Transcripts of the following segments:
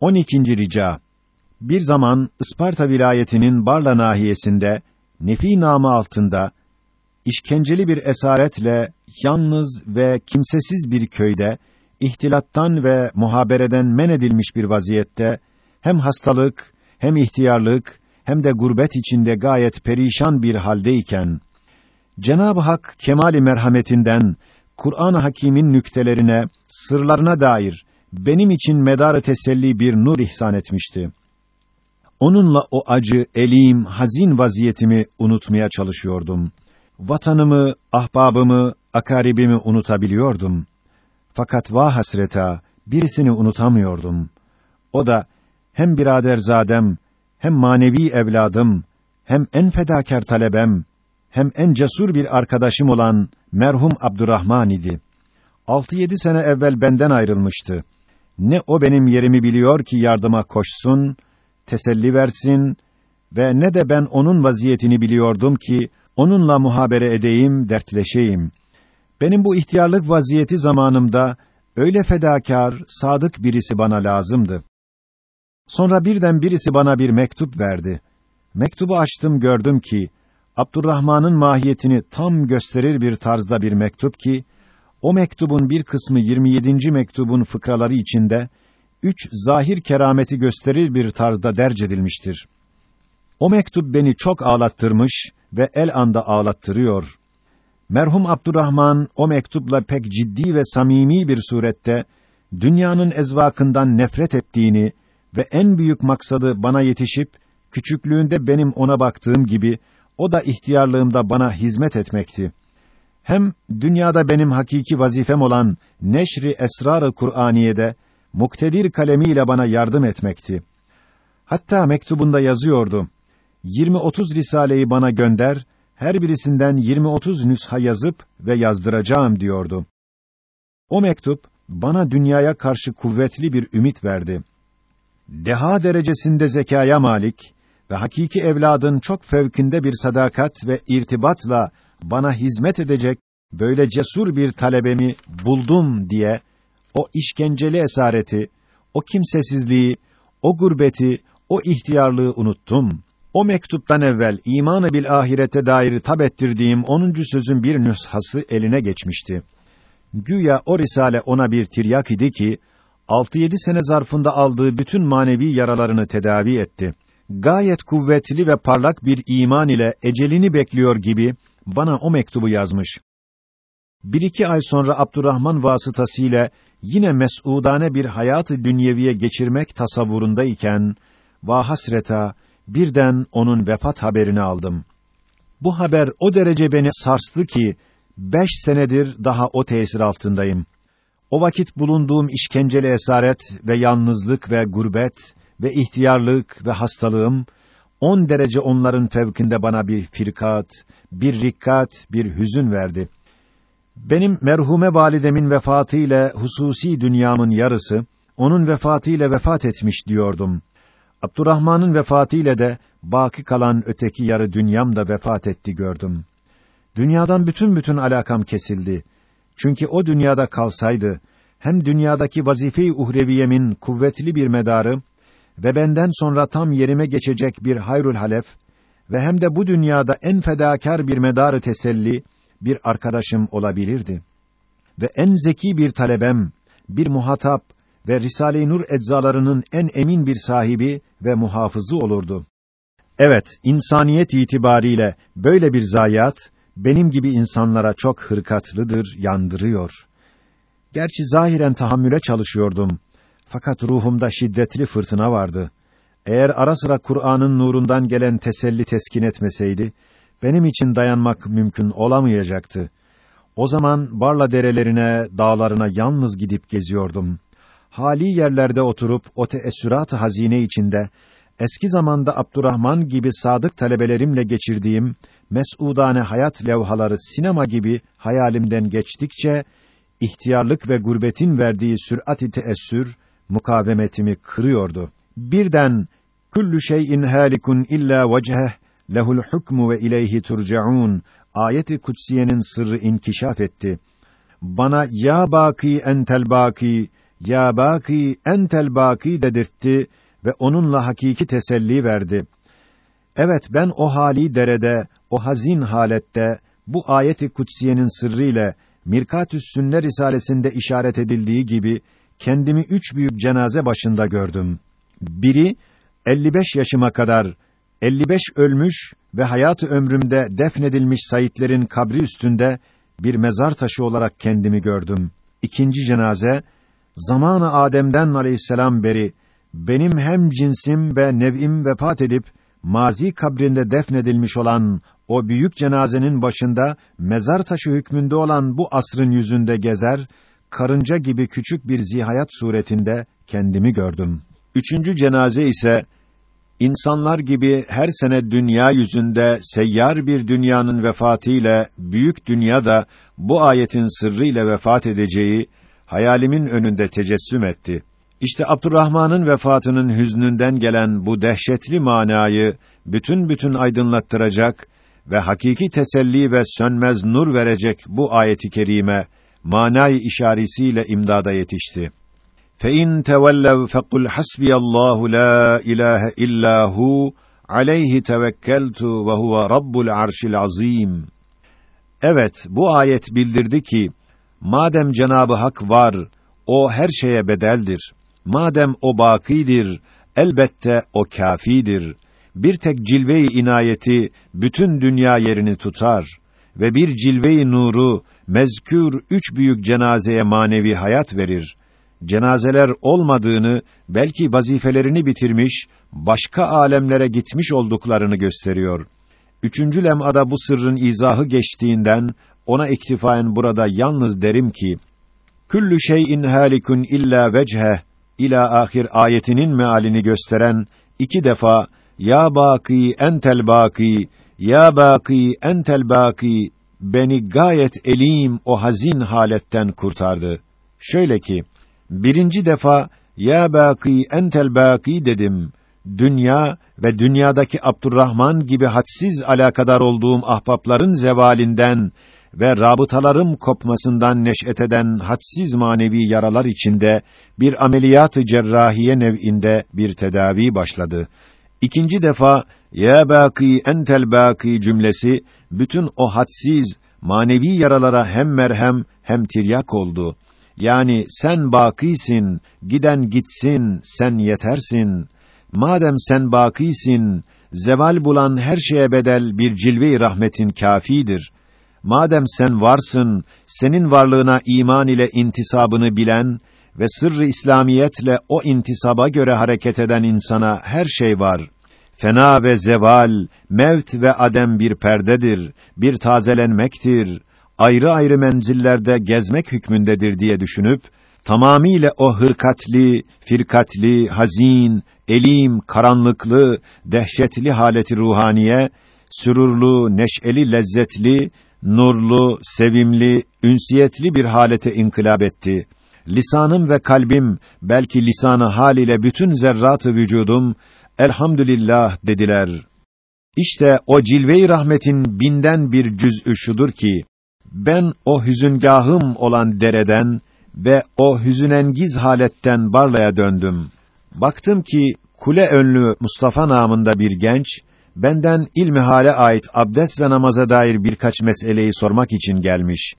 12. rica Bir zaman Isparta vilayetinin Barla nahiyesinde Nefi namı altında işkenceli bir esaretle yalnız ve kimsesiz bir köyde ihtilattan ve muhabereden men edilmiş bir vaziyette hem hastalık hem ihtiyarlık hem de gurbet içinde gayet perişan bir haldeyken Cenab-ı Hak kemali merhametinden Kur'an-ı Hakîm'in nüktelerine, sırlarına dair benim için medar teselli bir nur ihsan etmişti. Onunla o acı, elim, hazin vaziyetimi unutmaya çalışıyordum. Vatanımı, ahbabımı, akaribimi unutabiliyordum. Fakat vah hasreta, birisini unutamıyordum. O da hem biraderzadem, hem manevi evladım, hem en fedakar talebem, hem en cesur bir arkadaşım olan merhum Abdurrahman idi. Altı yedi sene evvel benden ayrılmıştı. Ne o benim yerimi biliyor ki yardıma koşsun, teselli versin ve ne de ben onun vaziyetini biliyordum ki onunla muhabere edeyim, dertleşeyim. Benim bu ihtiyarlık vaziyeti zamanımda öyle fedakar, sadık birisi bana lazımdı. Sonra birden birisi bana bir mektup verdi. Mektubu açtım gördüm ki Abdurrahman'ın mahiyetini tam gösterir bir tarzda bir mektup ki o mektubun bir kısmı 27. mektubun fıkraları içinde üç zahir kerameti gösterir bir tarzda derc edilmiştir. O mektup beni çok ağlattırmış ve el anda ağlattırıyor. Merhum Abdurrahman o mektupla pek ciddi ve samimi bir surette dünyanın ezvakından nefret ettiğini ve en büyük maksadı bana yetişip küçüklüğünde benim ona baktığım gibi o da ihtiyarlığımda bana hizmet etmekti. Hem dünyada benim hakiki vazifem olan neşri esrar-ı Kur'aniye'de muktedir kalemiyle bana yardım etmekti. Hatta mektubunda yazıyordu. 20-30 risaleyi bana gönder, her birisinden 20-30 nüsha yazıp ve yazdıracağım diyordu. O mektup bana dünyaya karşı kuvvetli bir ümit verdi. Deha derecesinde zekaya malik ve hakiki evladın çok fevkinde bir sadakat ve irtibatla bana hizmet edecek böyle cesur bir talebemi buldum diye o işkenceli esareti, o kimsesizliği, o gurbeti, o ihtiyarlığı unuttum. O mektuptan evvel imanı bil ahirete dair tab ettirdiğim 10. sözün bir nüshası eline geçmişti. Güya o risale ona bir tiryak idi ki 6-7 sene zarfında aldığı bütün manevi yaralarını tedavi etti. Gayet kuvvetli ve parlak bir iman ile ecelini bekliyor gibi bana o mektubu yazmış. Bir iki ay sonra Abdurrahman vasıtasıyla yine mes'udane bir hayatı dünyeviye geçirmek tasavvurundayken va hasreta birden onun vefat haberini aldım. Bu haber o derece beni sarstı ki beş senedir daha o tesir altındayım. O vakit bulunduğum işkenceli esaret ve yalnızlık ve gurbet ve ihtiyarlık ve hastalığım on derece onların fevkinde bana bir firkat, bir rikkat, bir hüzün verdi. Benim merhume validemin vefatı ile hususi dünyamın yarısı onun vefatı ile vefat etmiş diyordum. Abdurrahman'ın vefatı ile de baki kalan öteki yarı dünyam da vefat etti gördüm. Dünyadan bütün bütün alakam kesildi. Çünkü o dünyada kalsaydı hem dünyadaki vazife-i uhreviyemin kuvvetli bir medarı ve benden sonra tam yerime geçecek bir hayrul halef ve hem de bu dünyada en fedakar bir medarı teselli bir arkadaşım olabilirdi. Ve en zeki bir talebem, bir muhatap ve Risale-i Nur eczalarının en emin bir sahibi ve muhafızı olurdu. Evet, insaniyet itibariyle böyle bir zayiat benim gibi insanlara çok hırkatlıdır, yandırıyor. Gerçi zahiren tahammüle çalışıyordum. Fakat ruhumda şiddetli fırtına vardı. Eğer ara sıra Kur'an'ın nurundan gelen teselli teskin etmeseydi, benim için dayanmak mümkün olamayacaktı. O zaman Barla derelerine, dağlarına yalnız gidip geziyordum. Hali yerlerde oturup o teessürat hazine içinde eski zamanda Abdurrahman gibi sadık talebelerimle geçirdiğim mes'udane hayat levhaları sinema gibi hayalimden geçtikçe ihtiyarlık ve gurbetin verdiği sürat-i teessür mukavemetimi kırıyordu. Birden kullu şeyin halikun illa vecheh lehul hukmu ve ileyhi turcaun ayeti kutsiyenin sırrı inkişaf etti. Bana ya baki entel baki ya baki entel baki dedirtti ve onunla hakiki teselli verdi. Evet ben o hali derede, o hazin halette bu ayeti kutsiyenin sırrı ile Mirkatüs Sünne risalesinde işaret edildiği gibi kendimi üç büyük cenaze başında gördüm. Biri 55 yaşıma kadar 55 ölmüş ve hayatı ömrümde defnedilmiş sayitlerin kabri üstünde bir mezar taşı olarak kendimi gördüm. İkinci cenaze zamanı Adem'den aleyhisselam beri benim hem cinsim ve nev'im vefat edip mazi kabrinde defnedilmiş olan o büyük cenazenin başında mezar taşı hükmünde olan bu asrın yüzünde gezer, karınca gibi küçük bir zihayat suretinde kendimi gördüm. Üçüncü cenaze ise insanlar gibi her sene dünya yüzünde seyyar bir dünyanın vefatı ile büyük dünya da bu ayetin sırrı ile vefat edeceği hayalimin önünde tecessüm etti. İşte Abdurrahman'ın vefatının hüznünden gelen bu dehşetli manayı bütün bütün aydınlattıracak ve hakiki teselli ve sönmez nur verecek bu ayeti kerime manayı işaretiyle imdada yetişti. Fe in tevellev fekul hasbiyallahu la ilahe illa hu aleyhi tevekkeltu ve huve rabbul arşil azim. Evet, bu ayet bildirdi ki madem Cenabı Hak var, o her şeye bedeldir. Madem o bakidir, elbette o kafidir. Bir tek cilve-i inayeti bütün dünya yerini tutar ve bir cilve-i nuru mezkür üç büyük cenazeye manevi hayat verir. Cenazeler olmadığını, belki vazifelerini bitirmiş, başka alemlere gitmiş olduklarını gösteriyor. Üçüncü lem'ada bu sırrın izahı geçtiğinden, ona iktifaen burada yalnız derim ki, Küllü şeyin halikun illa vecheh ila ahir ayetinin mealini gösteren iki defa ya baki entel baki ya baki entel baki beni gayet elim o hazin haletten kurtardı. Şöyle ki birinci defa ya baki entel baki dedim. Dünya ve dünyadaki Abdurrahman gibi hadsiz alakadar olduğum ahbapların zevalinden ve rabıtalarım kopmasından neş'et eden hadsiz manevi yaralar içinde bir ameliyat-ı cerrahiye nev'inde bir tedavi başladı. İkinci defa ya baki entel baki cümlesi bütün o hadsiz manevi yaralara hem merhem hem tiryak oldu. Yani sen bakisin, giden gitsin, sen yetersin. Madem sen bakisin, zeval bulan her şeye bedel bir cilve-i rahmetin kafidir. Madem sen varsın, senin varlığına iman ile intisabını bilen ve sırrı İslamiyetle o intisaba göre hareket eden insana her şey var. Fena ve zeval, mevt ve adem bir perdedir, bir tazelenmektir, ayrı ayrı menzillerde gezmek hükmündedir diye düşünüp, tamamiyle o hırkatli, firkatli, hazin, elim, karanlıklı, dehşetli haleti ruhaniye, sürurlu, neşeli, lezzetli, nurlu, sevimli, ünsiyetli bir halete inkılap etti. Lisanım ve kalbim, belki lisanı hal ile bütün zerratı vücudum, elhamdülillah dediler. İşte o cilve-i rahmetin binden bir cüz'ü şudur ki, ben o hüzüngahım olan dereden ve o hüzünengiz haletten Barla'ya döndüm. Baktım ki, kule önlü Mustafa namında bir genç, benden ilmi hale ait abdest ve namaza dair birkaç meseleyi sormak için gelmiş.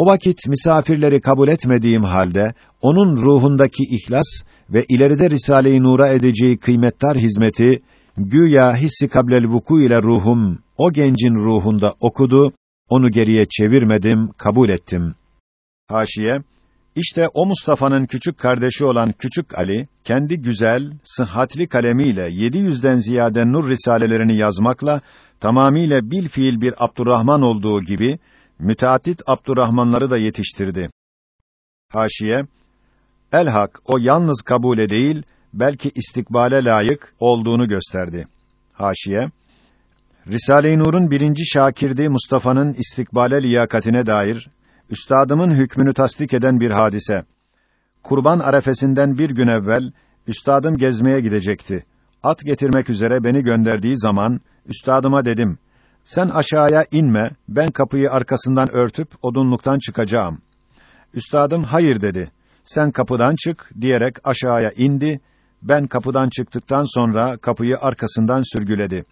O vakit misafirleri kabul etmediğim halde onun ruhundaki ihlas ve ileride Risale-i Nur'a edeceği kıymetdar hizmeti güya hissi kablel vuku ile ruhum o gencin ruhunda okudu. Onu geriye çevirmedim, kabul ettim. Haşiye işte o Mustafa'nın küçük kardeşi olan Küçük Ali, kendi güzel, sıhhatli kalemiyle 700'den ziyade nur risalelerini yazmakla, tamamiyle bil fiil bir Abdurrahman olduğu gibi, müteaddit Abdurrahmanları da yetiştirdi. Haşiye, Elhak, o yalnız kabule değil, belki istikbale layık olduğunu gösterdi. Haşiye, Risale-i Nur'un birinci şakirdi Mustafa'nın istikbale liyakatine dair üstadımın hükmünü tasdik eden bir hadise. Kurban arefesinden bir gün evvel üstadım gezmeye gidecekti. At getirmek üzere beni gönderdiği zaman üstadıma dedim: "Sen aşağıya inme, ben kapıyı arkasından örtüp odunluktan çıkacağım." Üstadım hayır dedi. sen kapıdan çık diyerek aşağıya indi. Ben kapıdan çıktıktan sonra kapıyı arkasından sürgüledi.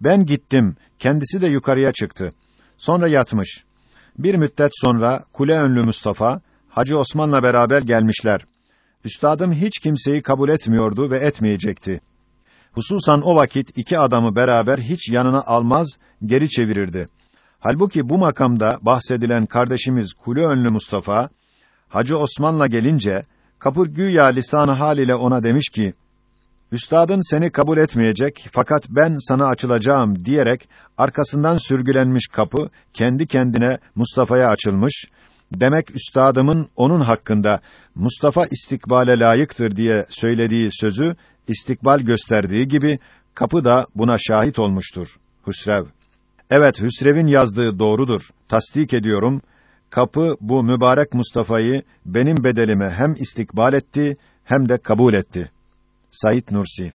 Ben gittim, kendisi de yukarıya çıktı. Sonra yatmış. Bir müddet sonra kule önlü Mustafa, Hacı Osman'la beraber gelmişler. Üstadım hiç kimseyi kabul etmiyordu ve etmeyecekti. Hususan o vakit iki adamı beraber hiç yanına almaz, geri çevirirdi. Halbuki bu makamda bahsedilen kardeşimiz Kule önlü Mustafa, Hacı Osman'la gelince, kapır güya lisan hal ile ona demiş ki, Üstadın seni kabul etmeyecek fakat ben sana açılacağım diyerek arkasından sürgülenmiş kapı kendi kendine Mustafa'ya açılmış. Demek üstadımın onun hakkında Mustafa istikbale layıktır diye söylediği sözü istikbal gösterdiği gibi kapı da buna şahit olmuştur. Hüsrev. Evet Hüsrev'in yazdığı doğrudur. Tasdik ediyorum. Kapı bu mübarek Mustafa'yı benim bedelime hem istikbal etti hem de kabul etti. Said Nursi.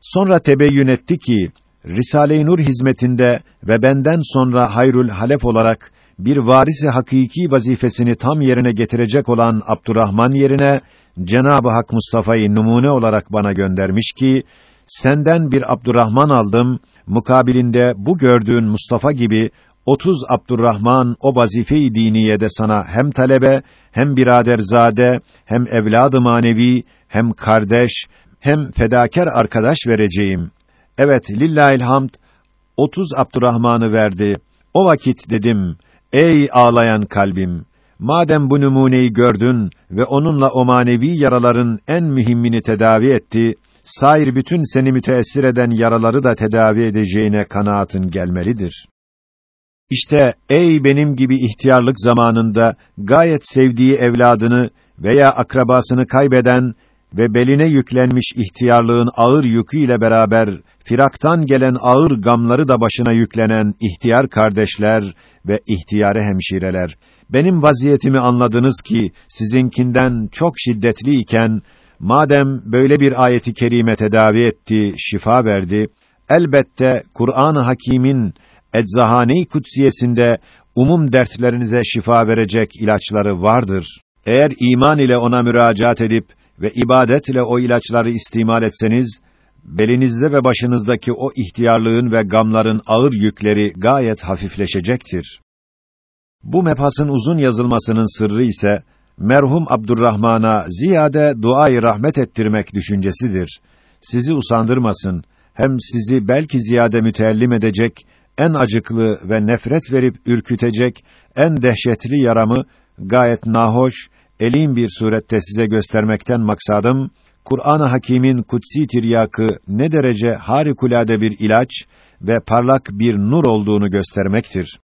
Sonra tebeyyün etti ki Risale-i Nur hizmetinde ve benden sonra hayrul halef olarak bir varisi hakiki vazifesini tam yerine getirecek olan Abdurrahman yerine Cenab-ı Hak Mustafa'yı numune olarak bana göndermiş ki senden bir Abdurrahman aldım mukabilinde bu gördüğün Mustafa gibi 30 Abdurrahman o vazife-i diniyede sana hem talebe hem biraderzade hem evladı manevi hem kardeş hem fedakar arkadaş vereceğim. Evet, lillahil hamd, 30 Abdurrahman'ı verdi. O vakit dedim, ey ağlayan kalbim, madem bu numuneyi gördün ve onunla o manevi yaraların en mühimmini tedavi etti, sair bütün seni müteessir eden yaraları da tedavi edeceğine kanaatin gelmelidir. İşte ey benim gibi ihtiyarlık zamanında gayet sevdiği evladını veya akrabasını kaybeden ve beline yüklenmiş ihtiyarlığın ağır yüküyle beraber firaktan gelen ağır gamları da başına yüklenen ihtiyar kardeşler ve ihtiyare hemşireler benim vaziyetimi anladınız ki sizinkinden çok şiddetli iken madem böyle bir ayeti kerime tedavi etti, şifa verdi, elbette Kur'an-ı Hakîm'in Eczahane-i Kutsiyesinde umum dertlerinize şifa verecek ilaçları vardır. Eğer iman ile ona müracaat edip ve ibadet ile o ilaçları istimal etseniz, belinizde ve başınızdaki o ihtiyarlığın ve gamların ağır yükleri gayet hafifleşecektir. Bu mebhasın uzun yazılmasının sırrı ise, merhum Abdurrahman'a ziyade duayı rahmet ettirmek düşüncesidir. Sizi usandırmasın, hem sizi belki ziyade müteellim edecek, en acıklı ve nefret verip ürkütecek, en dehşetli yaramı, gayet nahoş, elim bir surette size göstermekten maksadım, Kur'an-ı Hakîm'in kutsi tiryakı ne derece harikulade bir ilaç ve parlak bir nur olduğunu göstermektir.